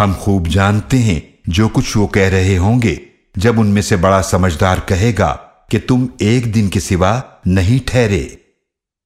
हम खूब जानते हैं जो कुछ वो कह रहे होंगे। जब उनमें से बड़ा समझदार कहेगा कि तुम एक दिन के सिवा नहीं ठहरे।